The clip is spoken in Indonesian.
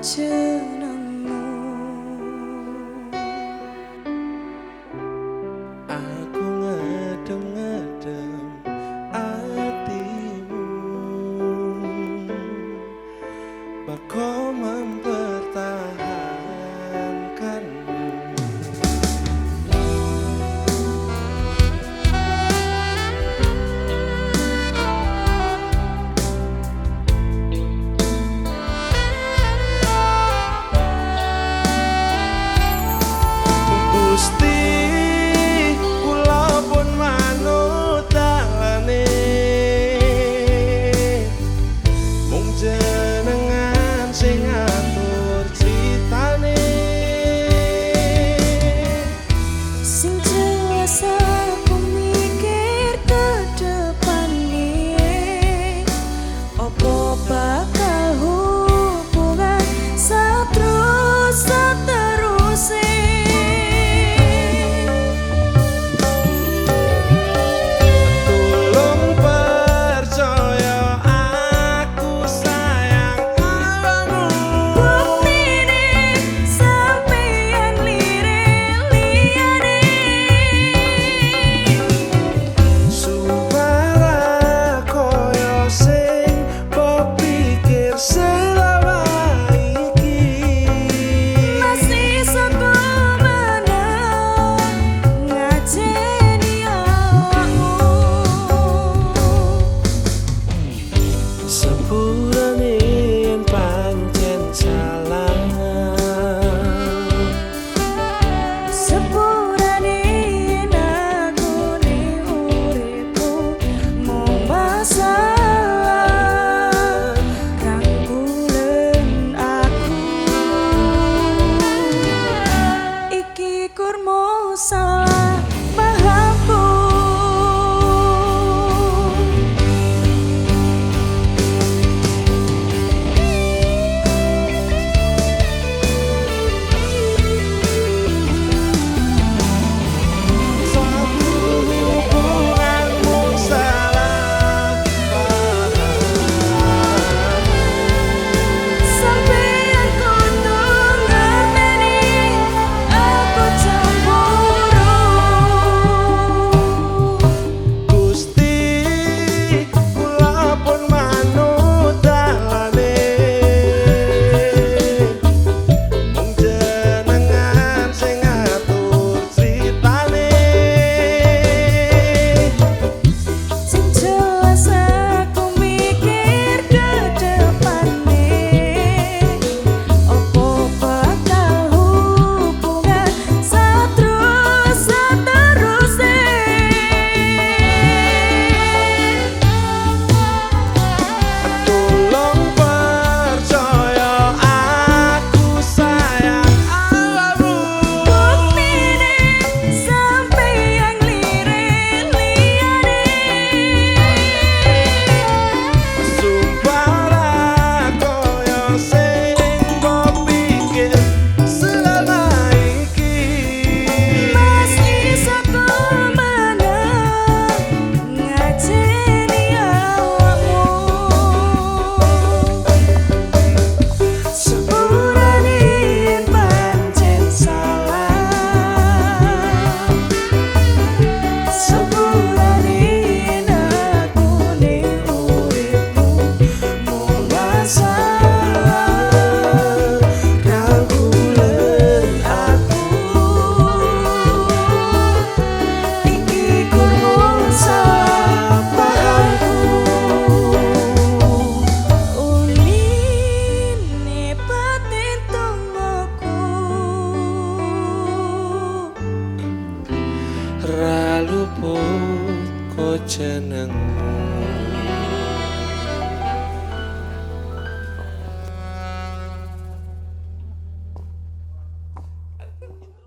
jenengmu Aku ngedem-ngedem hatimu. Bako Música